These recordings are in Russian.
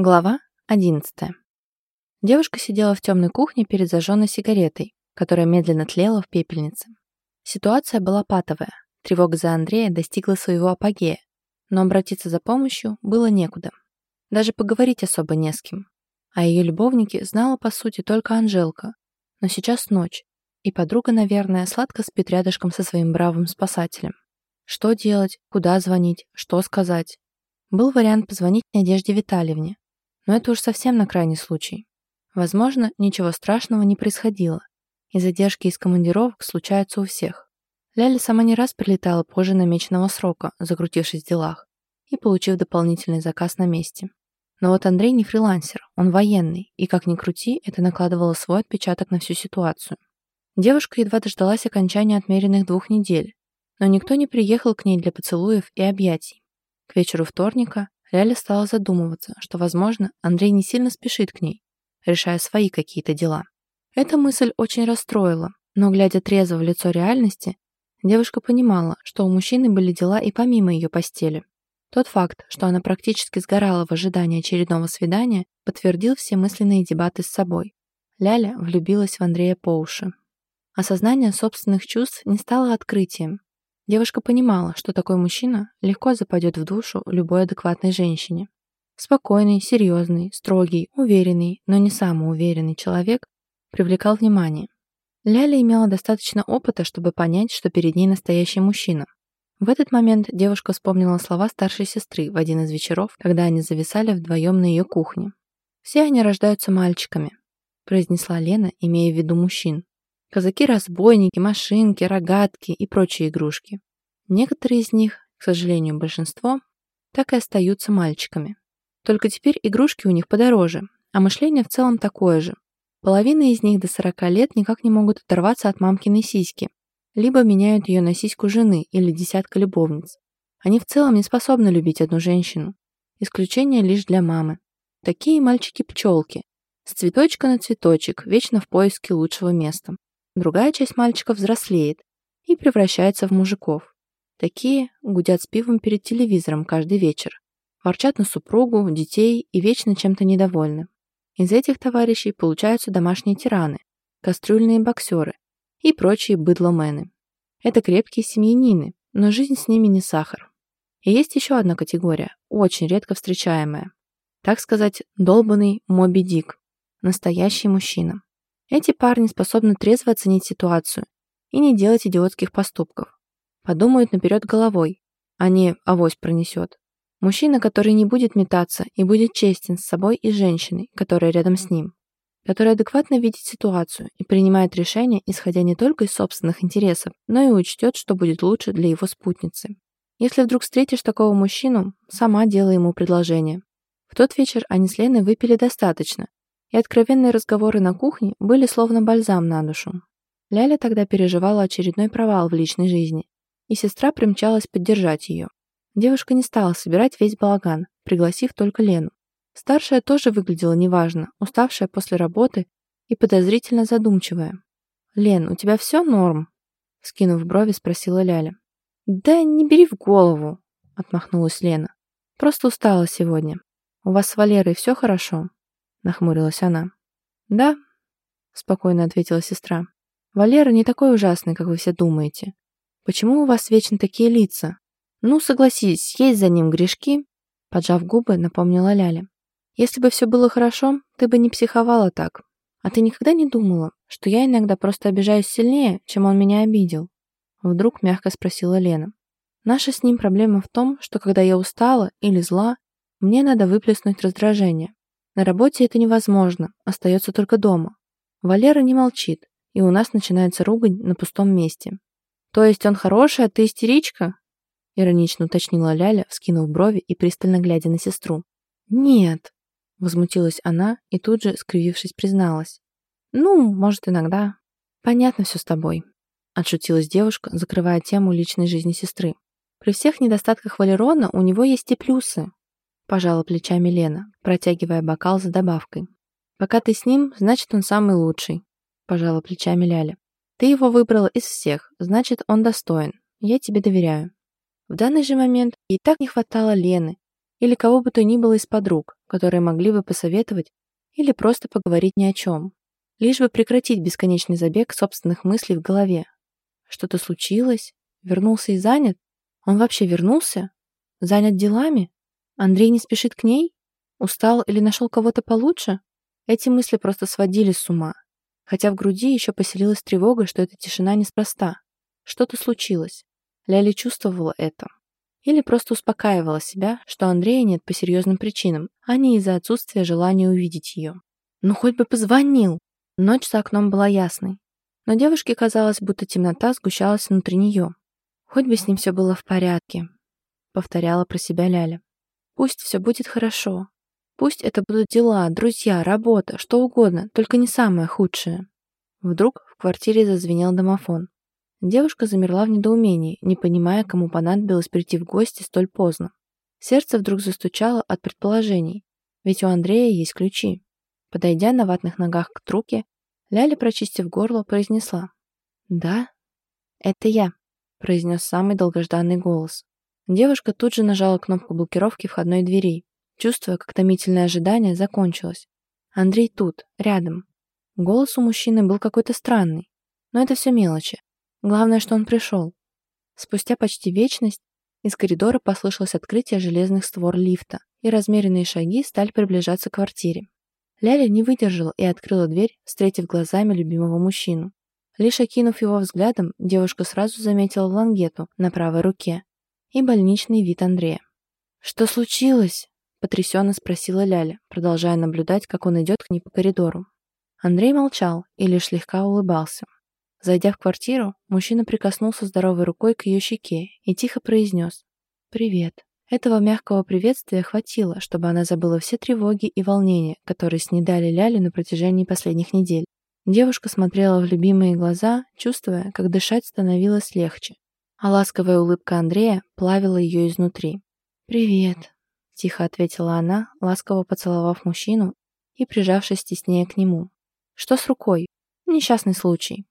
Глава 11. Девушка сидела в темной кухне перед зажженной сигаретой, которая медленно тлела в пепельнице. Ситуация была патовая. Тревога за Андрея достигла своего апогея, но обратиться за помощью было некуда. Даже поговорить особо не с кем. А ее любовнике знала, по сути, только Анжелка. Но сейчас ночь, и подруга, наверное, сладко спит рядышком со своим бравым спасателем. Что делать, куда звонить, что сказать? Был вариант позвонить Надежде Витальевне, но это уж совсем на крайний случай. Возможно, ничего страшного не происходило, и задержки из командировок случаются у всех. Ляля сама не раз прилетала позже намеченного срока, закрутившись в делах, и получив дополнительный заказ на месте. Но вот Андрей не фрилансер, он военный, и как ни крути, это накладывало свой отпечаток на всю ситуацию. Девушка едва дождалась окончания отмеренных двух недель, но никто не приехал к ней для поцелуев и объятий. К вечеру вторника Ляля стала задумываться, что, возможно, Андрей не сильно спешит к ней, решая свои какие-то дела. Эта мысль очень расстроила, но, глядя трезво в лицо реальности, девушка понимала, что у мужчины были дела и помимо ее постели. Тот факт, что она практически сгорала в ожидании очередного свидания, подтвердил все мысленные дебаты с собой. Ляля влюбилась в Андрея по уши. Осознание собственных чувств не стало открытием, Девушка понимала, что такой мужчина легко западет в душу любой адекватной женщине. Спокойный, серьезный, строгий, уверенный, но не самоуверенный человек привлекал внимание. Ляля имела достаточно опыта, чтобы понять, что перед ней настоящий мужчина. В этот момент девушка вспомнила слова старшей сестры в один из вечеров, когда они зависали вдвоем на ее кухне. «Все они рождаются мальчиками», произнесла Лена, имея в виду мужчин. Казаки-разбойники, машинки, рогатки и прочие игрушки. Некоторые из них, к сожалению, большинство, так и остаются мальчиками. Только теперь игрушки у них подороже, а мышление в целом такое же. Половина из них до 40 лет никак не могут оторваться от мамкиной сиськи, либо меняют ее на сиську жены или десятка любовниц. Они в целом не способны любить одну женщину. Исключение лишь для мамы. Такие мальчики-пчелки. С цветочка на цветочек, вечно в поиске лучшего места. Другая часть мальчиков взрослеет и превращается в мужиков. Такие гудят с пивом перед телевизором каждый вечер, ворчат на супругу, детей и вечно чем-то недовольны. Из этих товарищей получаются домашние тираны, кастрюльные боксеры и прочие быдломены. Это крепкие семьянины, но жизнь с ними не сахар. И есть еще одна категория, очень редко встречаемая. Так сказать, долбанный Моби Дик. Настоящий мужчина. Эти парни способны трезво оценить ситуацию и не делать идиотских поступков. Подумают наперед головой, а не авось пронесет. Мужчина, который не будет метаться и будет честен с собой и женщиной, которая рядом с ним. Который адекватно видит ситуацию и принимает решения, исходя не только из собственных интересов, но и учтет, что будет лучше для его спутницы. Если вдруг встретишь такого мужчину, сама делай ему предложение. В тот вечер они с Леной выпили достаточно, и откровенные разговоры на кухне были словно бальзам на душу. Ляля тогда переживала очередной провал в личной жизни, и сестра примчалась поддержать ее. Девушка не стала собирать весь балаган, пригласив только Лену. Старшая тоже выглядела неважно, уставшая после работы и подозрительно задумчивая. «Лен, у тебя все норм?» Скинув брови, спросила Ляля. «Да не бери в голову», — отмахнулась Лена. «Просто устала сегодня. У вас с Валерой все хорошо?» Нахмурилась она. «Да», — спокойно ответила сестра. «Валера не такой ужасный, как вы все думаете. Почему у вас вечно такие лица? Ну, согласись, есть за ним грешки», — поджав губы, напомнила Ляля. «Если бы все было хорошо, ты бы не психовала так. А ты никогда не думала, что я иногда просто обижаюсь сильнее, чем он меня обидел?» Вдруг мягко спросила Лена. «Наша с ним проблема в том, что когда я устала или зла, мне надо выплеснуть раздражение. На работе это невозможно, остается только дома. Валера не молчит, и у нас начинается ругань на пустом месте. «То есть он хороший, а ты истеричка?» Иронично уточнила Ляля, вскинув брови и пристально глядя на сестру. «Нет», — возмутилась она и тут же, скривившись, призналась. «Ну, может, иногда. Понятно все с тобой», — отшутилась девушка, закрывая тему личной жизни сестры. «При всех недостатках Валерона у него есть и плюсы. Пожала плечами Лена, протягивая бокал за добавкой. «Пока ты с ним, значит, он самый лучший», пожала плечами Ляля. «Ты его выбрала из всех, значит, он достоин. Я тебе доверяю». В данный же момент ей так не хватало Лены, или кого бы то ни было из подруг, которые могли бы посоветовать или просто поговорить ни о чем. Лишь бы прекратить бесконечный забег собственных мыслей в голове. Что-то случилось? Вернулся и занят? Он вообще вернулся? Занят делами? Андрей не спешит к ней? Устал или нашел кого-то получше? Эти мысли просто сводили с ума. Хотя в груди еще поселилась тревога, что эта тишина неспроста. Что-то случилось. Ляли чувствовала это. Или просто успокаивала себя, что Андрея нет по серьезным причинам, а не из-за отсутствия желания увидеть ее. Ну хоть бы позвонил! Ночь за окном была ясной. Но девушке казалось, будто темнота сгущалась внутри нее. Хоть бы с ним все было в порядке, повторяла про себя Ляля. Пусть все будет хорошо. Пусть это будут дела, друзья, работа, что угодно, только не самое худшее. Вдруг в квартире зазвенел домофон. Девушка замерла в недоумении, не понимая, кому понадобилось прийти в гости столь поздно. Сердце вдруг застучало от предположений, ведь у Андрея есть ключи. Подойдя на ватных ногах к трубке, Ляля, прочистив горло, произнесла. «Да, это я», — произнес самый долгожданный голос. Девушка тут же нажала кнопку блокировки входной двери, чувствуя, как томительное ожидание закончилось. Андрей тут, рядом. Голос у мужчины был какой-то странный, но это все мелочи. Главное, что он пришел. Спустя почти вечность из коридора послышалось открытие железных створ лифта, и размеренные шаги стали приближаться к квартире. Ляля не выдержала и открыла дверь, встретив глазами любимого мужчину. Лишь окинув его взглядом, девушка сразу заметила лангету на правой руке и больничный вид Андрея. «Что случилось?» – потрясенно спросила Ляля, продолжая наблюдать, как он идет к ней по коридору. Андрей молчал и лишь слегка улыбался. Зайдя в квартиру, мужчина прикоснулся здоровой рукой к ее щеке и тихо произнес «Привет». Этого мягкого приветствия хватило, чтобы она забыла все тревоги и волнения, которые снедали Лялю на протяжении последних недель. Девушка смотрела в любимые глаза, чувствуя, как дышать становилось легче, а ласковая улыбка Андрея плавила ее изнутри. «Привет», — тихо ответила она, ласково поцеловав мужчину и прижавшись теснее к нему. «Что с рукой? Несчастный случай.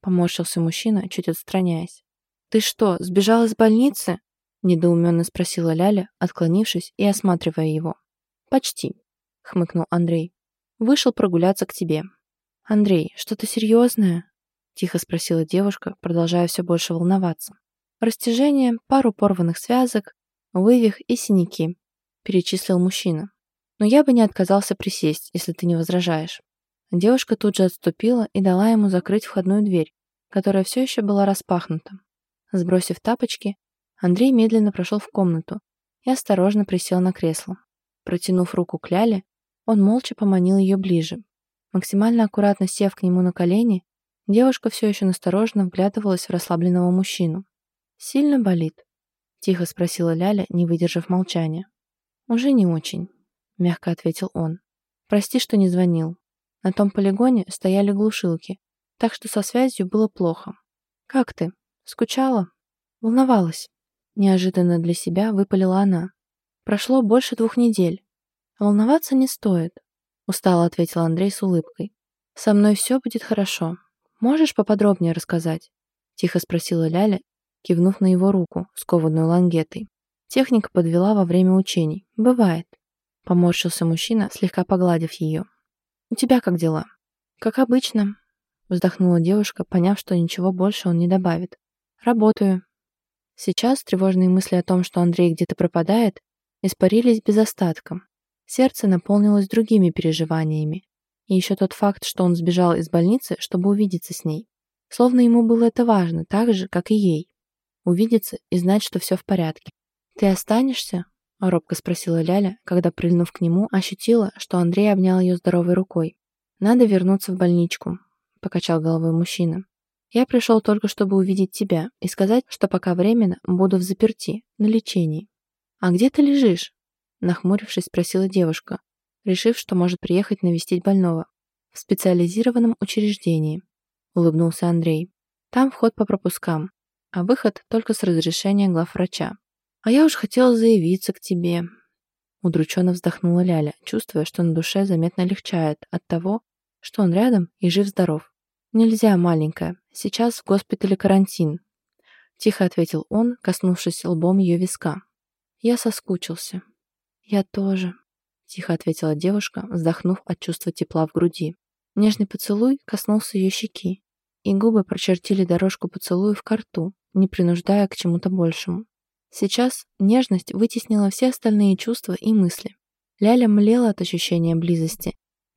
Поморщился мужчина, чуть отстраняясь. «Ты что, сбежал из больницы?» Недоуменно спросила Ляля, отклонившись и осматривая его. «Почти», — хмыкнул Андрей. «Вышел прогуляться к тебе». «Андрей, что-то серьезное?» — тихо спросила девушка, продолжая все больше волноваться. «Растяжение, пару порванных связок, вывих и синяки», — перечислил мужчина. «Но я бы не отказался присесть, если ты не возражаешь». Девушка тут же отступила и дала ему закрыть входную дверь, которая все еще была распахнута. Сбросив тапочки, Андрей медленно прошел в комнату и осторожно присел на кресло. Протянув руку к Ляле, он молча поманил ее ближе. Максимально аккуратно сев к нему на колени, девушка все еще настороженно вглядывалась в расслабленного мужчину. «Сильно болит?» — тихо спросила Ляля, не выдержав молчания. «Уже не очень», — мягко ответил он. «Прости, что не звонил. На том полигоне стояли глушилки, так что со связью было плохо. «Как ты? Скучала?» «Волновалась». Неожиданно для себя выпалила она. «Прошло больше двух недель. Волноваться не стоит», устало ответил Андрей с улыбкой. «Со мной все будет хорошо. Можешь поподробнее рассказать?» Тихо спросила Ляля, кивнув на его руку, скованную лангетой. Техника подвела во время учений. «Бывает». Поморщился мужчина, слегка погладив ее. «У тебя как дела?» «Как обычно», — вздохнула девушка, поняв, что ничего больше он не добавит. «Работаю». Сейчас тревожные мысли о том, что Андрей где-то пропадает, испарились без остатка. Сердце наполнилось другими переживаниями. И еще тот факт, что он сбежал из больницы, чтобы увидеться с ней. Словно ему было это важно, так же, как и ей. Увидеться и знать, что все в порядке. «Ты останешься?» — робко спросила Ляля, когда, прильнув к нему, ощутила, что Андрей обнял ее здоровой рукой. «Надо вернуться в больничку», — покачал головой мужчина. «Я пришел только, чтобы увидеть тебя и сказать, что пока временно буду в заперти, на лечении». «А где ты лежишь?» — нахмурившись, спросила девушка, решив, что может приехать навестить больного. «В специализированном учреждении», — улыбнулся Андрей. «Там вход по пропускам, а выход только с разрешения главврача. «А я уж хотела заявиться к тебе», — удрученно вздохнула Ляля, чувствуя, что на душе заметно легчает от того, что он рядом и жив-здоров. «Нельзя, маленькая, сейчас в госпитале карантин», — тихо ответил он, коснувшись лбом ее виска. «Я соскучился». «Я тоже», — тихо ответила девушка, вздохнув от чувства тепла в груди. Нежный поцелуй коснулся ее щеки, и губы прочертили дорожку поцелуя в рту, не принуждая к чему-то большему. Сейчас нежность вытеснила все остальные чувства и мысли. Ляля млела от ощущения близости,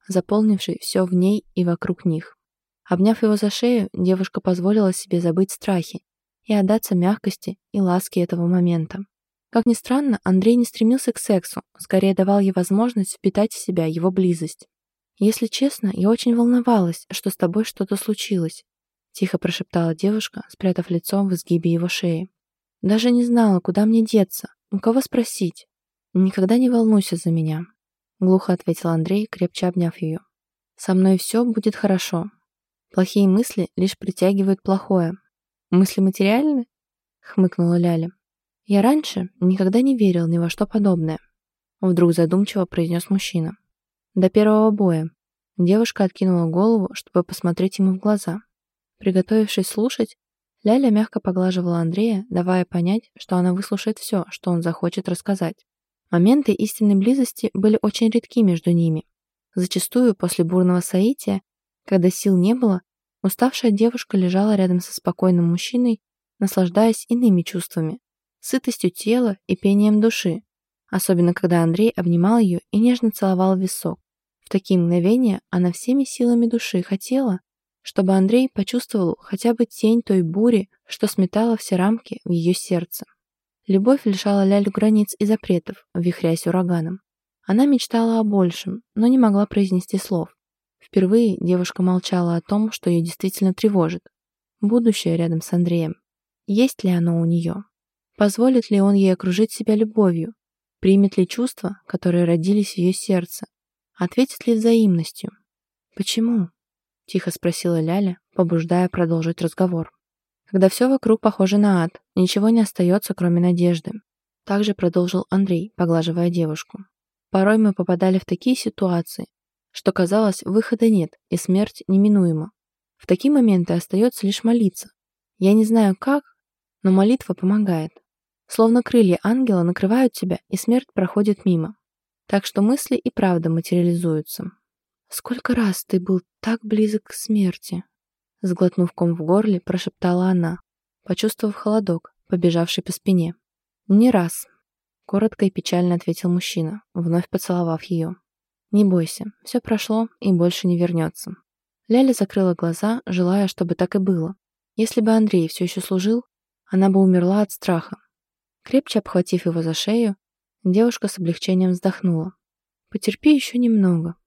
заполнившей все в ней и вокруг них. Обняв его за шею, девушка позволила себе забыть страхи и отдаться мягкости и ласке этого момента. Как ни странно, Андрей не стремился к сексу, скорее давал ей возможность впитать в себя его близость. «Если честно, я очень волновалась, что с тобой что-то случилось», тихо прошептала девушка, спрятав лицо в изгибе его шеи. «Даже не знала, куда мне деться, у кого спросить. Никогда не волнуйся за меня», глухо ответил Андрей, крепче обняв ее. «Со мной все будет хорошо. Плохие мысли лишь притягивают плохое. Мысли материальны?» хмыкнула Ляля. «Я раньше никогда не верил ни во что подобное», вдруг задумчиво произнес мужчина. До первого боя. Девушка откинула голову, чтобы посмотреть ему в глаза. Приготовившись слушать, Ляля мягко поглаживала Андрея, давая понять, что она выслушает все, что он захочет рассказать. Моменты истинной близости были очень редки между ними. Зачастую после бурного соития, когда сил не было, уставшая девушка лежала рядом со спокойным мужчиной, наслаждаясь иными чувствами, сытостью тела и пением души, особенно когда Андрей обнимал ее и нежно целовал висок. В такие мгновения она всеми силами души хотела, чтобы Андрей почувствовал хотя бы тень той бури, что сметала все рамки в ее сердце. Любовь лишала Лялю границ и запретов, вихрясь ураганом. Она мечтала о большем, но не могла произнести слов. Впервые девушка молчала о том, что ее действительно тревожит. Будущее рядом с Андреем. Есть ли оно у нее? Позволит ли он ей окружить себя любовью? Примет ли чувства, которые родились в ее сердце? Ответит ли взаимностью? «Почему?» — тихо спросила Ляля, побуждая продолжить разговор. «Когда все вокруг похоже на ад, ничего не остается, кроме надежды». Также продолжил Андрей, поглаживая девушку. «Порой мы попадали в такие ситуации, что казалось, выхода нет и смерть неминуема. В такие моменты остается лишь молиться. Я не знаю как, но молитва помогает. Словно крылья ангела накрывают тебя, и смерть проходит мимо. Так что мысли и правда материализуются. «Сколько раз ты был так близок к смерти?» Сглотнув ком в горле, прошептала она, почувствовав холодок, побежавший по спине. «Не раз», — коротко и печально ответил мужчина, вновь поцеловав ее. «Не бойся, все прошло и больше не вернется». Ляля закрыла глаза, желая, чтобы так и было. Если бы Андрей все еще служил, она бы умерла от страха. Крепче обхватив его за шею, девушка с облегчением вздохнула. «Потерпи еще немного», —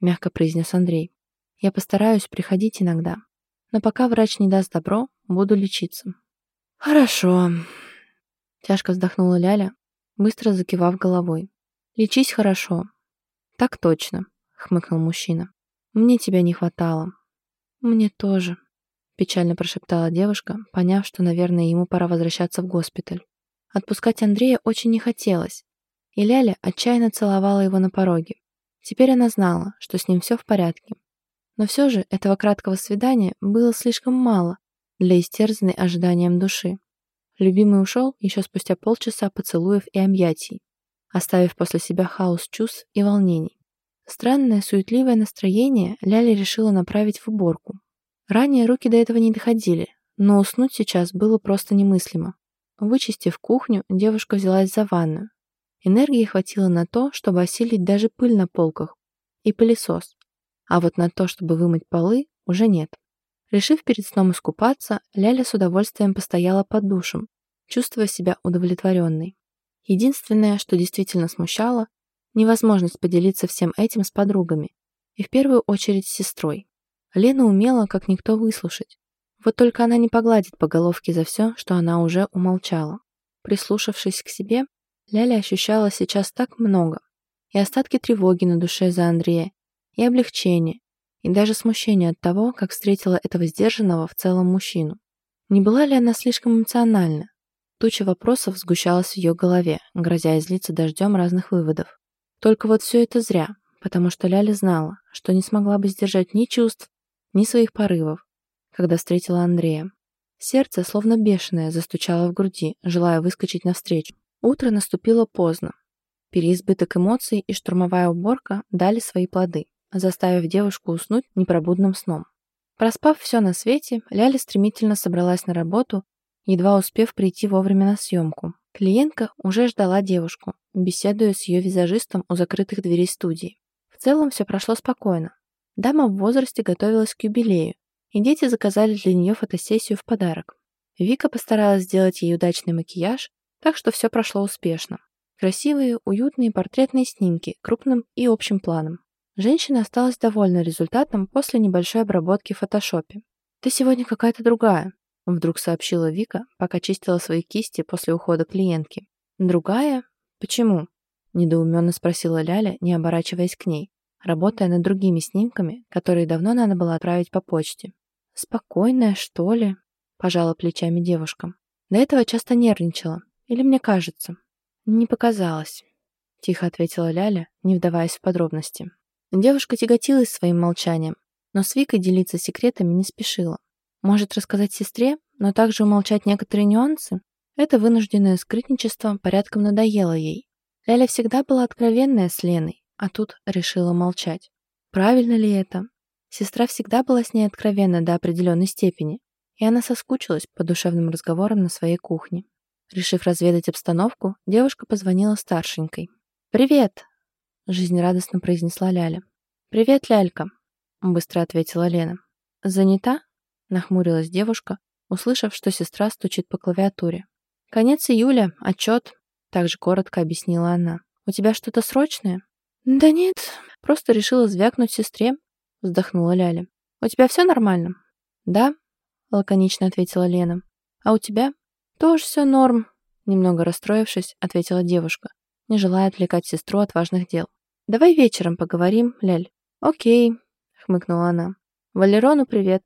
мягко произнес Андрей. «Я постараюсь приходить иногда. Но пока врач не даст добро, буду лечиться». «Хорошо», — тяжко вздохнула Ляля, быстро закивав головой. «Лечись хорошо». «Так точно», — хмыкнул мужчина. «Мне тебя не хватало». «Мне тоже», — печально прошептала девушка, поняв, что, наверное, ему пора возвращаться в госпиталь. Отпускать Андрея очень не хотелось, и Ляля отчаянно целовала его на пороге. Теперь она знала, что с ним все в порядке. Но все же этого краткого свидания было слишком мало для истерзанной ожиданием души. Любимый ушел еще спустя полчаса поцелуев и объятий, оставив после себя хаос чувств и волнений. Странное, суетливое настроение Ляля решила направить в уборку. Ранее руки до этого не доходили, но уснуть сейчас было просто немыслимо. Вычистив кухню, девушка взялась за ванную. Энергии хватило на то, чтобы осилить даже пыль на полках и пылесос, а вот на то, чтобы вымыть полы, уже нет. Решив перед сном искупаться, Ляля с удовольствием постояла под душем, чувствуя себя удовлетворенной. Единственное, что действительно смущало, невозможность поделиться всем этим с подругами, и в первую очередь с сестрой. Лена умела, как никто, выслушать, вот только она не погладит по головке за все, что она уже умолчала. Прислушавшись к себе, Ляля ощущала сейчас так много. И остатки тревоги на душе за Андрея, и облегчение, и даже смущение от того, как встретила этого сдержанного в целом мужчину. Не была ли она слишком эмоциональна? Туча вопросов сгущалась в ее голове, грозя излиться дождем разных выводов. Только вот все это зря, потому что Ляля знала, что не смогла бы сдержать ни чувств, ни своих порывов, когда встретила Андрея. Сердце, словно бешеное, застучало в груди, желая выскочить навстречу. Утро наступило поздно. Переизбыток эмоций и штурмовая уборка дали свои плоды, заставив девушку уснуть непробудным сном. Проспав все на свете, Ляля стремительно собралась на работу, едва успев прийти вовремя на съемку. Клиентка уже ждала девушку, беседуя с ее визажистом у закрытых дверей студии. В целом все прошло спокойно. Дама в возрасте готовилась к юбилею, и дети заказали для нее фотосессию в подарок. Вика постаралась сделать ей удачный макияж, так что все прошло успешно. Красивые, уютные портретные снимки крупным и общим планом. Женщина осталась довольна результатом после небольшой обработки в фотошопе. «Ты сегодня какая-то другая», — вдруг сообщила Вика, пока чистила свои кисти после ухода клиентки. «Другая? Почему?» — недоуменно спросила Ляля, не оборачиваясь к ней, работая над другими снимками, которые давно надо было отправить по почте. «Спокойная, что ли?» — пожала плечами девушка. До этого часто нервничала. Или мне кажется? Не показалось. Тихо ответила Ляля, не вдаваясь в подробности. Девушка тяготилась своим молчанием, но с Викой делиться секретами не спешила. Может рассказать сестре, но также умолчать некоторые нюансы? Это вынужденное скрытничество порядком надоело ей. Ляля всегда была откровенная с Леной, а тут решила молчать. Правильно ли это? Сестра всегда была с ней откровенна до определенной степени, и она соскучилась по душевным разговорам на своей кухне. Решив разведать обстановку, девушка позвонила старшенькой. «Привет!» — жизнерадостно произнесла Ляля. «Привет, Лялька!» — быстро ответила Лена. «Занята?» — нахмурилась девушка, услышав, что сестра стучит по клавиатуре. «Конец июля, отчет», — также коротко объяснила она. «У тебя что-то срочное?» «Да нет, просто решила звякнуть сестре», — вздохнула Ляля. «У тебя все нормально?» «Да», — лаконично ответила Лена. «А у тебя?» «Тоже все норм», — немного расстроившись, ответила девушка, не желая отвлекать сестру от важных дел. «Давай вечером поговорим, Ляль». «Окей», — хмыкнула она. «Валерону привет».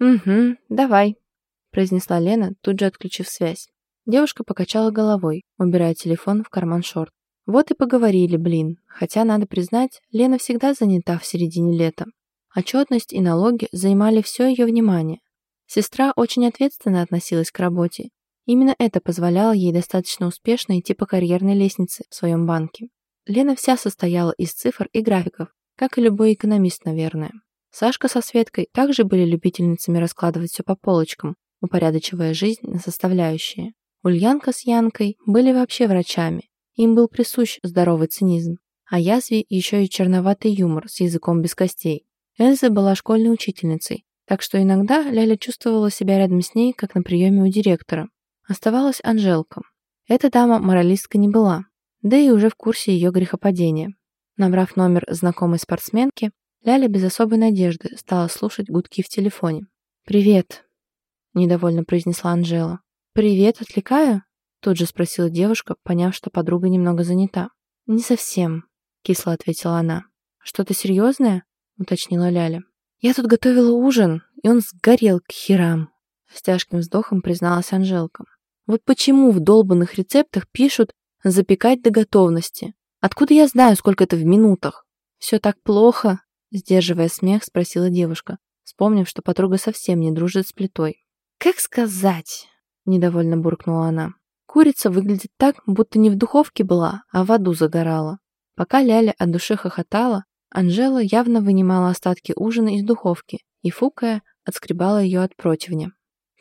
«Угу, давай», — произнесла Лена, тут же отключив связь. Девушка покачала головой, убирая телефон в карман шорт. Вот и поговорили, блин. Хотя, надо признать, Лена всегда занята в середине лета. Отчетность и налоги занимали все ее внимание, Сестра очень ответственно относилась к работе. Именно это позволяло ей достаточно успешно идти по карьерной лестнице в своем банке. Лена вся состояла из цифр и графиков, как и любой экономист, наверное. Сашка со Светкой также были любительницами раскладывать все по полочкам, упорядочивая жизнь на составляющие. Ульянка с Янкой были вообще врачами, им был присущ здоровый цинизм, а язве еще и черноватый юмор с языком без костей. Эльза была школьной учительницей, так что иногда Ляля чувствовала себя рядом с ней, как на приеме у директора. Оставалась Анжелка. Эта дама моралистка не была, да и уже в курсе ее грехопадения. Набрав номер знакомой спортсменки, Ляля без особой надежды стала слушать гудки в телефоне. «Привет», — недовольно произнесла Анжела. «Привет, отвлекаю?» Тут же спросила девушка, поняв, что подруга немного занята. «Не совсем», — кисло ответила она. «Что-то серьезное?» — уточнила Ляля. «Я тут готовила ужин, и он сгорел к херам», — с тяжким вздохом призналась Анжелка. «Вот почему в долбанных рецептах пишут «запекать до готовности»? Откуда я знаю, сколько это в минутах?» «Все так плохо?» — сдерживая смех, спросила девушка, вспомнив, что подруга совсем не дружит с плитой. «Как сказать?» — недовольно буркнула она. Курица выглядит так, будто не в духовке была, а в аду загорала. Пока Ляля от души хохотала, Анжела явно вынимала остатки ужина из духовки и, фукая, отскребала ее от противня.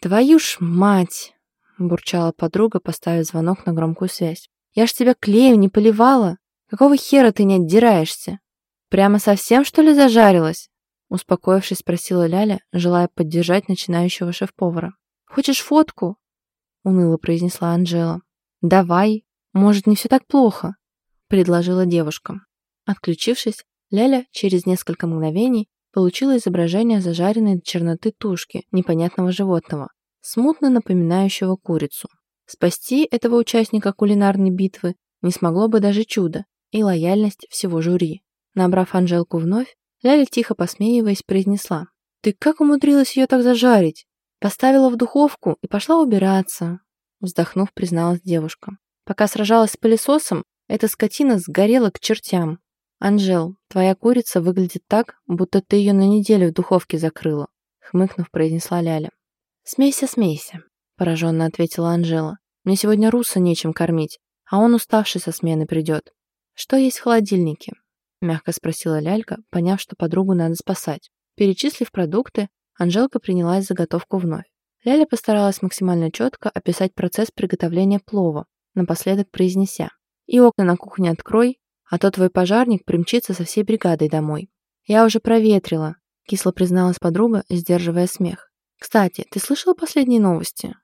«Твою ж мать!» – бурчала подруга, поставив звонок на громкую связь. «Я ж тебя клеем не поливала! Какого хера ты не отдираешься? Прямо совсем, что ли, зажарилась?» Успокоившись, спросила Ляля, желая поддержать начинающего шеф-повара. «Хочешь фотку?» – уныло произнесла Анжела. «Давай. Может, не все так плохо?» – предложила девушка. Отключившись, Ляля через несколько мгновений получила изображение зажаренной черноты тушки непонятного животного, смутно напоминающего курицу. Спасти этого участника кулинарной битвы не смогло бы даже чудо и лояльность всего жюри. Набрав Анжелку вновь, Ляля, тихо посмеиваясь, произнесла. «Ты как умудрилась ее так зажарить?» Поставила в духовку и пошла убираться. Вздохнув, призналась девушка. Пока сражалась с пылесосом, эта скотина сгорела к чертям. «Анжел, твоя курица выглядит так, будто ты ее на неделю в духовке закрыла», хмыкнув, произнесла Ляля. «Смейся, смейся», пораженно ответила Анжела. «Мне сегодня Руса нечем кормить, а он уставший со смены придет». «Что есть в холодильнике?» — мягко спросила Лялька, поняв, что подругу надо спасать. Перечислив продукты, Анжелка принялась заготовку вновь. Ляля постаралась максимально четко описать процесс приготовления плова, напоследок произнеся «И окна на кухне открой, а то твой пожарник примчится со всей бригадой домой». «Я уже проветрила», — кисло призналась подруга, сдерживая смех. «Кстати, ты слышала последние новости?»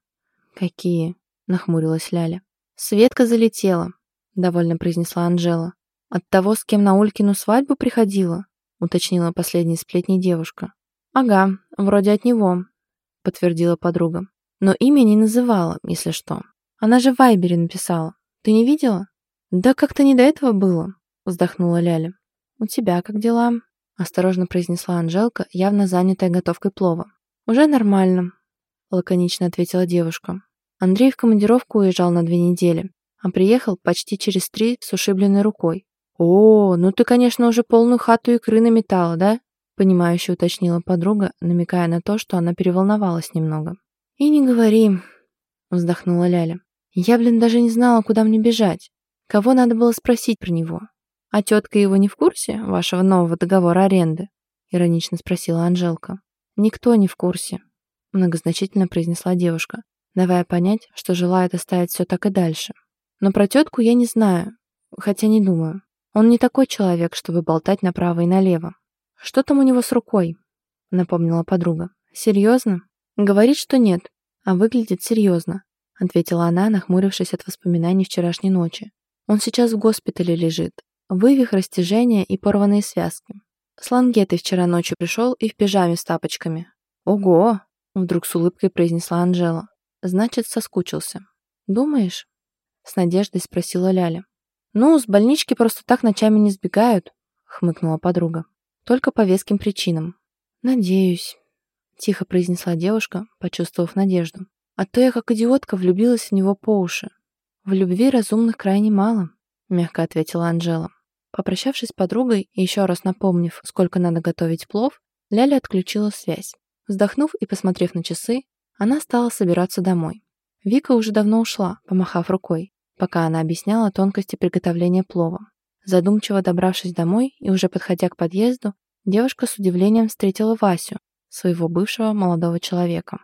«Какие?» — нахмурилась Ляля. «Светка залетела», — довольно произнесла Анжела. «От того, с кем на Улькину свадьбу приходила?» — уточнила последняя сплетни девушка. «Ага, вроде от него», — подтвердила подруга. «Но имя не называла, если что. Она же в Вайбере написала. Ты не видела?» «Да как-то не до этого было», — вздохнула Ляля. «У тебя как дела?» — осторожно произнесла Анжелка, явно занятая готовкой плова. «Уже нормально», — лаконично ответила девушка. Андрей в командировку уезжал на две недели, а приехал почти через три с ушибленной рукой. «О, ну ты, конечно, уже полную хату икры наметала, да?» Понимающе уточнила подруга, намекая на то, что она переволновалась немного. «И не говори», — вздохнула Ляля. «Я, блин, даже не знала, куда мне бежать. Кого надо было спросить про него? А тетка его не в курсе вашего нового договора аренды?» Иронично спросила Анжелка. «Никто не в курсе», — многозначительно произнесла девушка, давая понять, что желает оставить все так и дальше. «Но про тетку я не знаю, хотя не думаю. Он не такой человек, чтобы болтать направо и налево. «Что там у него с рукой?» — напомнила подруга. «Серьезно?» «Говорит, что нет, а выглядит серьезно», — ответила она, нахмурившись от воспоминаний вчерашней ночи. «Он сейчас в госпитале лежит. Вывих, растяжение и порванные связки. С лангетой вчера ночью пришел и в пижаме с тапочками». «Ого!» — вдруг с улыбкой произнесла Анжела. «Значит, соскучился». «Думаешь?» — с надеждой спросила Ляля. «Ну, с больнички просто так ночами не сбегают», — хмыкнула подруга. Только по веским причинам. «Надеюсь», — тихо произнесла девушка, почувствовав надежду. «А то я, как идиотка, влюбилась в него по уши». «В любви разумных крайне мало», — мягко ответила Анжела. Попрощавшись с подругой и еще раз напомнив, сколько надо готовить плов, Ляля отключила связь. Вздохнув и посмотрев на часы, она стала собираться домой. Вика уже давно ушла, помахав рукой, пока она объясняла тонкости приготовления плова. Задумчиво добравшись домой и уже подходя к подъезду, девушка с удивлением встретила Васю, своего бывшего молодого человека.